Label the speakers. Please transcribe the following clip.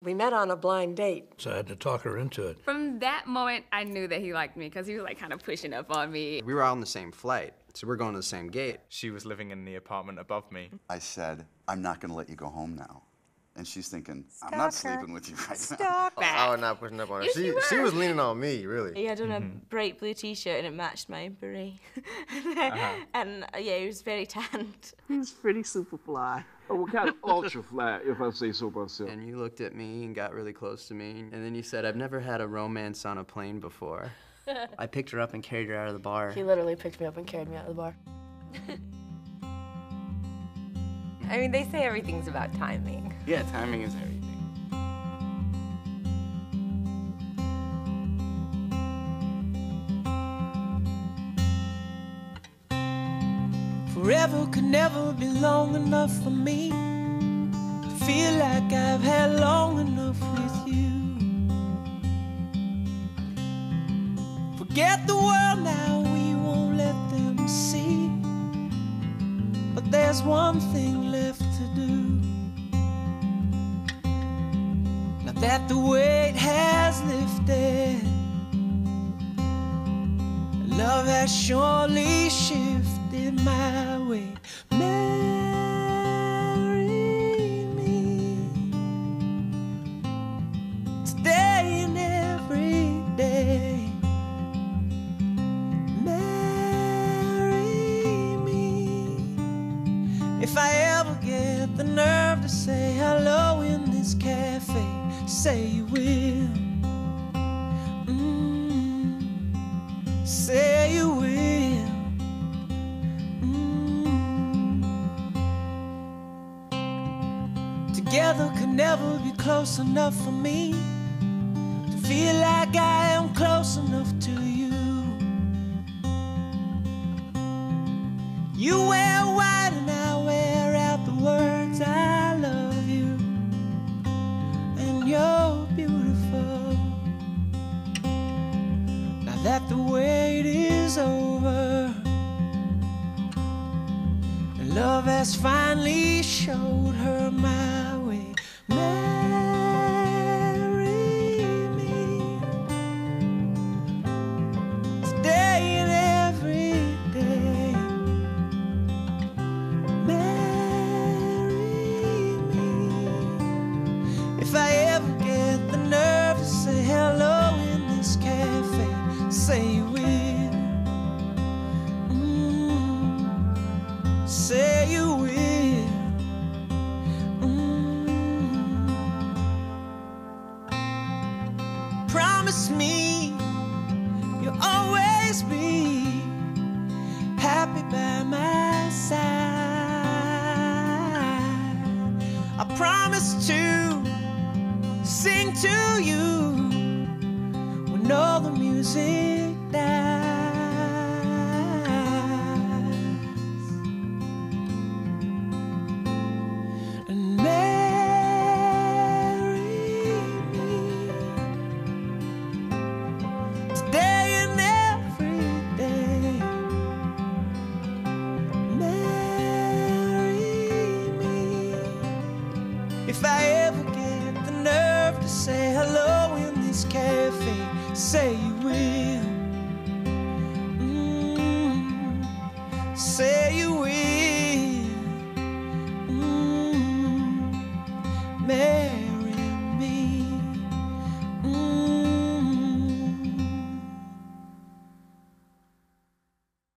Speaker 1: We met on a blind date.
Speaker 2: So I had to talk her into it.
Speaker 3: From that moment, I knew that he liked me because he was like kind of pushing up on me.
Speaker 4: We were all on the same flight, so we're going to the same gate.
Speaker 5: She was living in the apartment above me.
Speaker 6: I said, I'm not going to let you go home now. And she's thinking, I'm not
Speaker 7: Stalker.
Speaker 6: sleeping with you right now.
Speaker 7: Stalker.
Speaker 8: I was not pushing up on her.
Speaker 3: Yes,
Speaker 8: She she was leaning on me, really.
Speaker 7: He had on a bright blue t-shirt and it matched my beret. And uh, yeah, he was very tanned.
Speaker 9: He's pretty super fly. Oh, well, kind of ultra fly, if I say so myself.
Speaker 4: And you looked at me and got really close to me, and then you said, I've never had a romance on a plane before. I picked her up and carried her out of the bar.
Speaker 10: He literally picked me up and carried me out of the bar.
Speaker 11: I mean, they say everything's about timing.
Speaker 12: Yeah, timing is everything.
Speaker 13: Forever could never be long enough for me to feel like I've had long enough with you. Forget the world now, we won't let them see. But there's one thing left to do. Now that the weight has lifted, love has surely shifted my way. If I ever get the nerve to say hello in this cafe. Say you will. Mm, say you will. Mm. Together could never be close enough for me to feel like I am close enough to you. You that the wait is over, love has finally showed her my way. Marry me today and every day. Marry me if I Say you will. Mm, say you will. Mm. Promise me you'll always be happy by my side. I promise to sing to you all the music dies. Say you will. Mm, say you will.